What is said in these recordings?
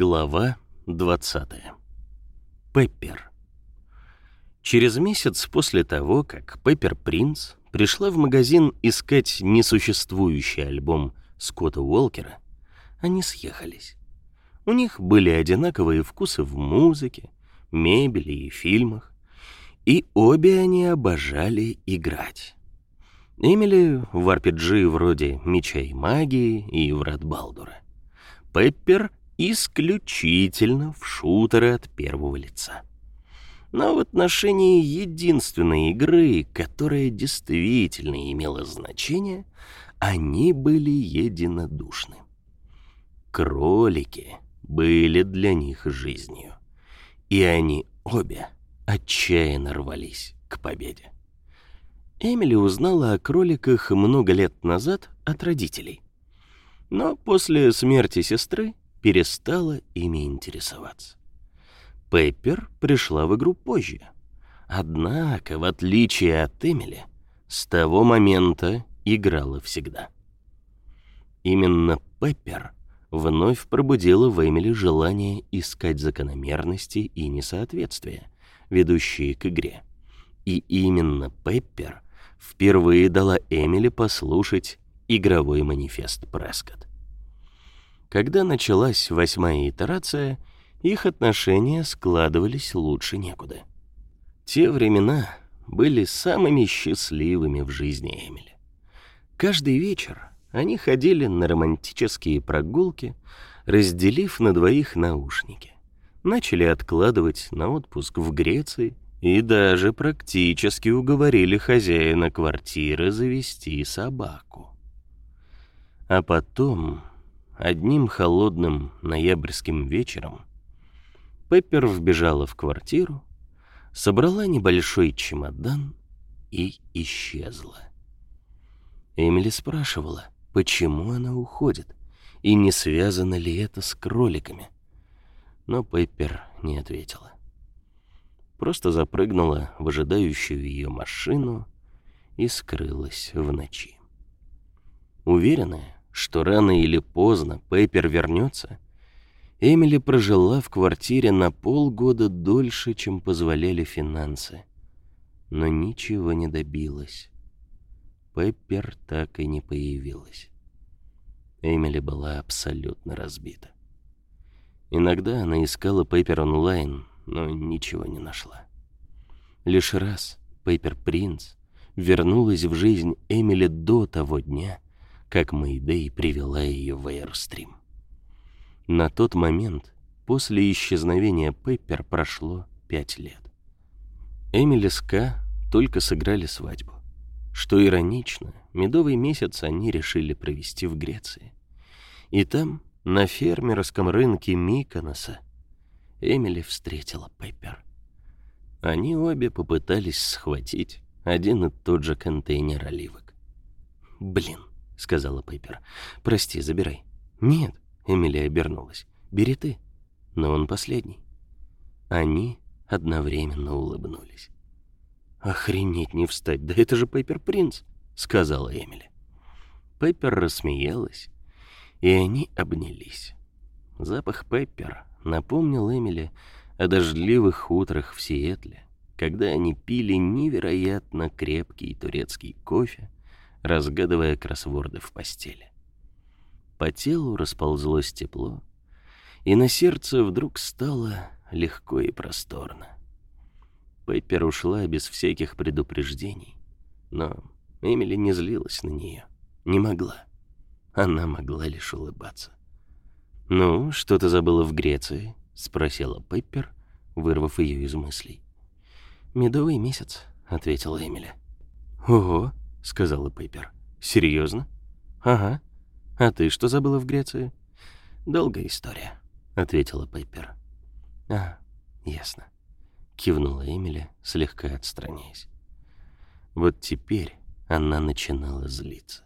Глава 20. Пеппер. Через месяц после того, как Пеппер Принц пришла в магазин искать несуществующий альбом Скотта Уолкера, они съехались. У них были одинаковые вкусы в музыке, мебели и фильмах, и обе они обожали играть. Эмили в RPG вроде «Меча и магии» и «Врат Балдура». Пеппер исключительно в шутеры от первого лица. Но в отношении единственной игры, которая действительно имела значение, они были единодушны. Кролики были для них жизнью, и они обе отчаянно рвались к победе. Эмили узнала о кроликах много лет назад от родителей. Но после смерти сестры перестала ими интересоваться. Пеппер пришла в игру позже. Однако, в отличие от Эмили, с того момента играла всегда. Именно Пеппер вновь пробудила в Эмили желание искать закономерности и несоответствия, ведущие к игре. И именно Пеппер впервые дала Эмили послушать игровой манифест Прескотт. Когда началась восьмая итерация, их отношения складывались лучше некуда. Те времена были самыми счастливыми в жизни Эмили. Каждый вечер они ходили на романтические прогулки, разделив на двоих наушники. Начали откладывать на отпуск в Греции и даже практически уговорили хозяина квартиры завести собаку. А потом Одним холодным ноябрьским вечером Пеппер вбежала в квартиру, собрала небольшой чемодан и исчезла. Эмили спрашивала, почему она уходит и не связано ли это с кроликами. Но Пеппер не ответила. Просто запрыгнула в ожидающую ее машину и скрылась в ночи. Уверенная, что рано или поздно Пеппер вернется, Эмили прожила в квартире на полгода дольше, чем позволяли финансы, но ничего не добилась. Пеппер так и не появилась. Эмили была абсолютно разбита. Иногда она искала Пеппер онлайн, но ничего не нашла. Лишь раз Пеппер Принц вернулась в жизнь Эмили до того дня, как Мэйдэй привела ее в Эйрстрим. На тот момент, после исчезновения Пеппер, прошло пять лет. Эмили с Ка только сыграли свадьбу. Что иронично, медовый месяц они решили провести в Греции. И там, на фермерском рынке Миконоса, Эмили встретила Пеппер. Они обе попытались схватить один и тот же контейнер оливок. Блин, сказала Пейпер. Прости, забирай. Нет, Эмилия обернулась. Бери ты. Но он последний. Они одновременно улыбнулись. Охренеть не встать, да это же Пейпер Принц, сказала Эмили. Пейпер рассмеялась, и они обнялись. Запах Пеппер напомнил Эмили о дождливых утрах в Сиэтле, когда они пили невероятно крепкий турецкий кофе разгадывая кроссворды в постели. По телу расползлось тепло, и на сердце вдруг стало легко и просторно. Пеппер ушла без всяких предупреждений, но Эмили не злилась на нее, не могла. Она могла лишь улыбаться. «Ну, что ты забыла в Греции?» — спросила Пеппер, вырвав ее из мыслей. «Медовый месяц», — ответила Эмили. «Ого, — сказала Пейпер. «Серьезно?» «Ага. А ты что забыла в Греции?» «Долгая история», — ответила Пейпер. «А, ясно», — кивнула Эмили, слегка отстраняясь. Вот теперь она начинала злиться.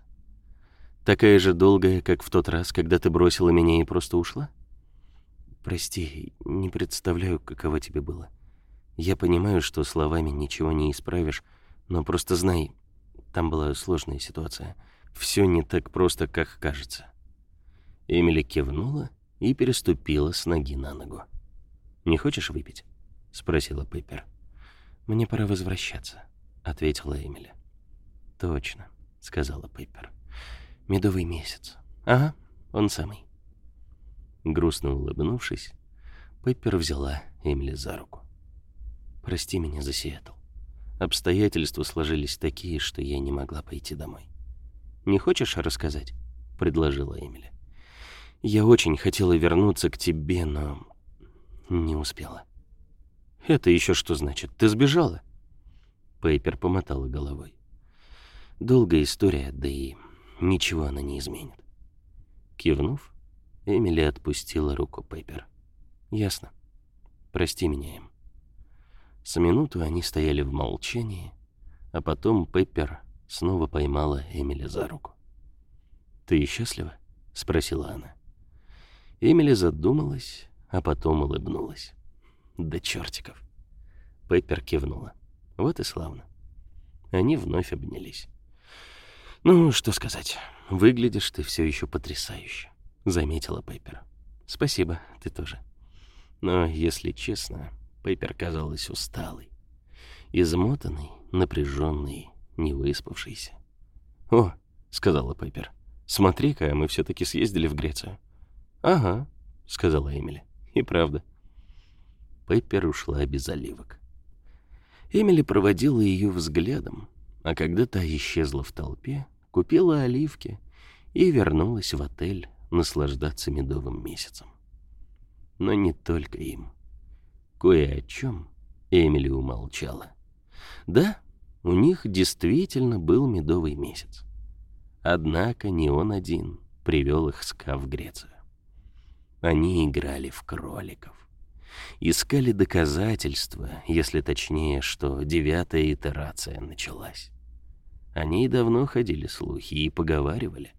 «Такая же долгая, как в тот раз, когда ты бросила меня и просто ушла?» «Прости, не представляю, каково тебе было. Я понимаю, что словами ничего не исправишь, но просто знай, там была сложная ситуация. Все не так просто, как кажется. Эмили кивнула и переступила с ноги на ногу. «Не хочешь выпить?» — спросила Пеппер. «Мне пора возвращаться», — ответила Эмили. «Точно», — сказала Пеппер. «Медовый месяц. Ага, он самый». Грустно улыбнувшись, Пеппер взяла Эмили за руку. «Прости меня за Сиэтл. Обстоятельства сложились такие, что я не могла пойти домой. Не хочешь рассказать?» — предложила Эмили. «Я очень хотела вернуться к тебе, но не успела». «Это еще что значит? Ты сбежала?» Пейпер помотала головой. «Долгая история, да и ничего она не изменит». Кивнув, Эмили отпустила руку Пейпер. «Ясно. Прости меня, Эм». С минуту они стояли в молчании, а потом Пеппер снова поймала Эмили за руку. «Ты счастлива?» — спросила она. Эмили задумалась, а потом улыбнулась. «Да чертиков!» Пеппер кивнула. «Вот и славно». Они вновь обнялись. «Ну, что сказать, выглядишь ты все еще потрясающе», — заметила Пеппер. «Спасибо, ты тоже». Но, если честно, Пеппер казалась усталой, измотанной, напряженной, невыспавшейся. «О», — сказала Пеппер, — «смотри-ка, мы все-таки съездили в Грецию». «Ага», — сказала Эмили, — «и правда». Пеппер ушла без оливок. Эмили проводила ее взглядом, а когда та исчезла в толпе, купила оливки и вернулась в отель наслаждаться медовым месяцем но не только им. Кое о чем Эмили умолчала. Да, у них действительно был медовый месяц. Однако не он один привел их с Ка в Грецию. Они играли в кроликов. Искали доказательства, если точнее, что девятая итерация началась. Они давно ходили слухи и поговаривали,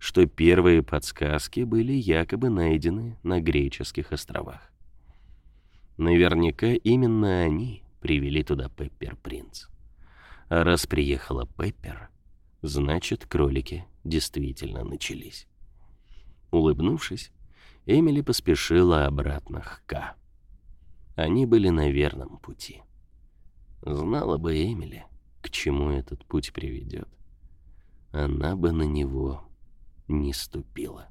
что первые подсказки были якобы найдены на греческих островах. Наверняка именно они привели туда Пеппер Принц. А раз приехала Пеппер, значит, кролики действительно начались. Улыбнувшись, Эмили поспешила обратно к К. Они были на верном пути. Знала бы Эмили, к чему этот путь приведет. Она бы на него не ступила.